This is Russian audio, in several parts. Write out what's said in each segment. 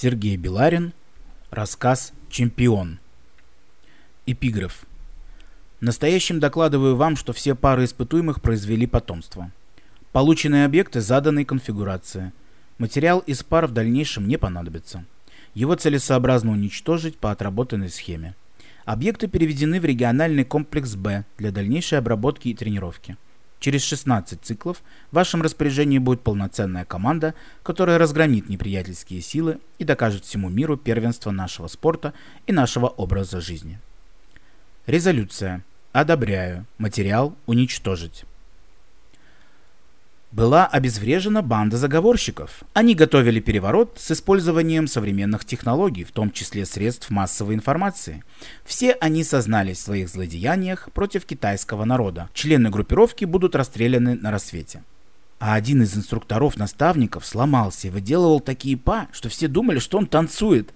Сергей Беларин. Рассказ «Чемпион». Эпиграф. Настоящим докладываю вам, что все пары испытуемых произвели потомство. Полученные объекты заданной конфигурации. Материал из пар в дальнейшем не понадобится. Его целесообразно уничтожить по отработанной схеме. Объекты переведены в региональный комплекс Б для дальнейшей обработки и тренировки. Через 16 циклов в вашем распоряжении будет полноценная команда, которая разгромит неприятельские силы и докажет всему миру первенство нашего спорта и нашего образа жизни. Резолюция. Одобряю. Материал уничтожить была обезврежена банда заговорщиков. Они готовили переворот с использованием современных технологий, в том числе средств массовой информации. Все они сознались в своих злодеяниях против китайского народа. Члены группировки будут расстреляны на рассвете. А один из инструкторов-наставников сломался и выделывал такие па, что все думали, что он танцует.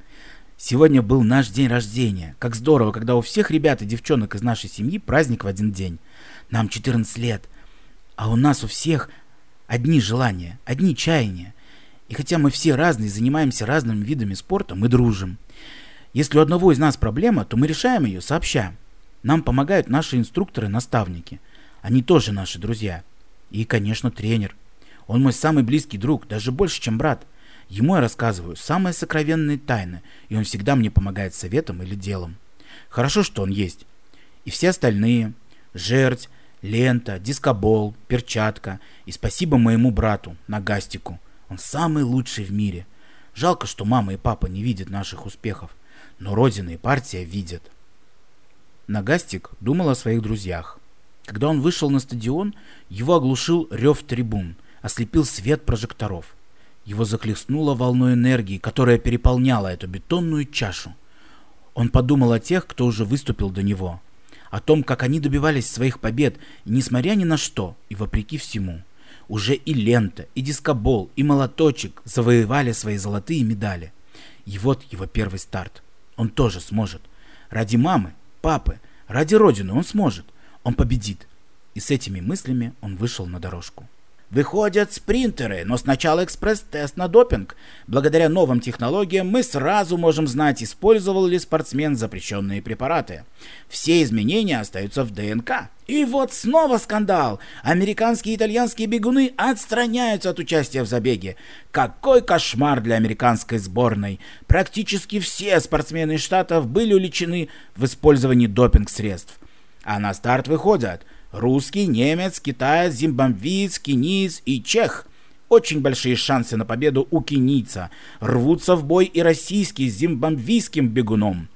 Сегодня был наш день рождения. Как здорово, когда у всех ребят и девчонок из нашей семьи праздник в один день. Нам 14 лет. А у нас у всех одни желания, одни чаяния. И хотя мы все разные, занимаемся разными видами спорта, мы дружим. Если у одного из нас проблема, то мы решаем ее сообща. Нам помогают наши инструкторы-наставники. Они тоже наши друзья. И, конечно, тренер. Он мой самый близкий друг, даже больше, чем брат. Ему я рассказываю самые сокровенные тайны, и он всегда мне помогает советом или делом. Хорошо, что он есть. И все остальные, жерть, лента, дискобол, перчатка и спасибо моему брату, Нагастику. Он самый лучший в мире. Жалко, что мама и папа не видят наших успехов, но Родина и партия видят. Нагастик думал о своих друзьях. Когда он вышел на стадион, его оглушил рев трибун, ослепил свет прожекторов. Его захлестнуло волной энергии, которая переполняла эту бетонную чашу. Он подумал о тех, кто уже выступил до него – о том, как они добивались своих побед, несмотря ни на что и вопреки всему. Уже и лента, и дискобол, и молоточек завоевали свои золотые медали. И вот его первый старт. Он тоже сможет. Ради мамы, папы, ради родины он сможет. Он победит. И с этими мыслями он вышел на дорожку. Выходят спринтеры, но сначала экспресс-тест на допинг. Благодаря новым технологиям мы сразу можем знать, использовал ли спортсмен запрещенные препараты. Все изменения остаются в ДНК. И вот снова скандал. Американские и итальянские бегуны отстраняются от участия в забеге. Какой кошмар для американской сборной. Практически все спортсмены штатов были уличены в использовании допинг-средств. А на старт выходят Русский, немец, китаец, зимбабвиец, кенийц и чех. Очень большие шансы на победу у кенийца. Рвутся в бой и российский с зимбабвийским бегуном.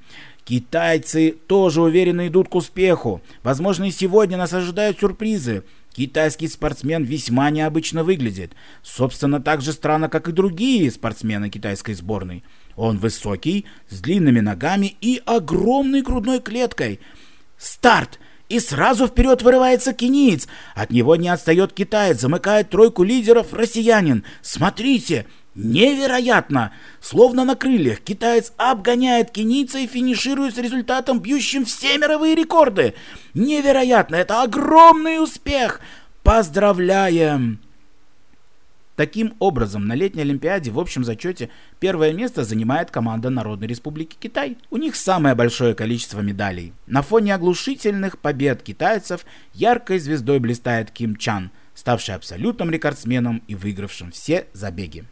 Китайцы тоже уверенно идут к успеху. Возможно, и сегодня нас ожидают сюрпризы. Китайский спортсмен весьма необычно выглядит. Собственно, так же странно, как и другие спортсмены китайской сборной. Он высокий, с длинными ногами и огромной грудной клеткой. Старт! И сразу вперед вырывается кениец. От него не отстает китаец, замыкает тройку лидеров россиянин. Смотрите, невероятно! Словно на крыльях китаец обгоняет кенийца и финиширует с результатом, бьющим все мировые рекорды. Невероятно! Это огромный успех! Поздравляем! Таким образом, на летней Олимпиаде в общем зачете первое место занимает команда Народной Республики Китай. У них самое большое количество медалей. На фоне оглушительных побед китайцев яркой звездой блистает Ким Чан, ставший абсолютным рекордсменом и выигравшим все забеги.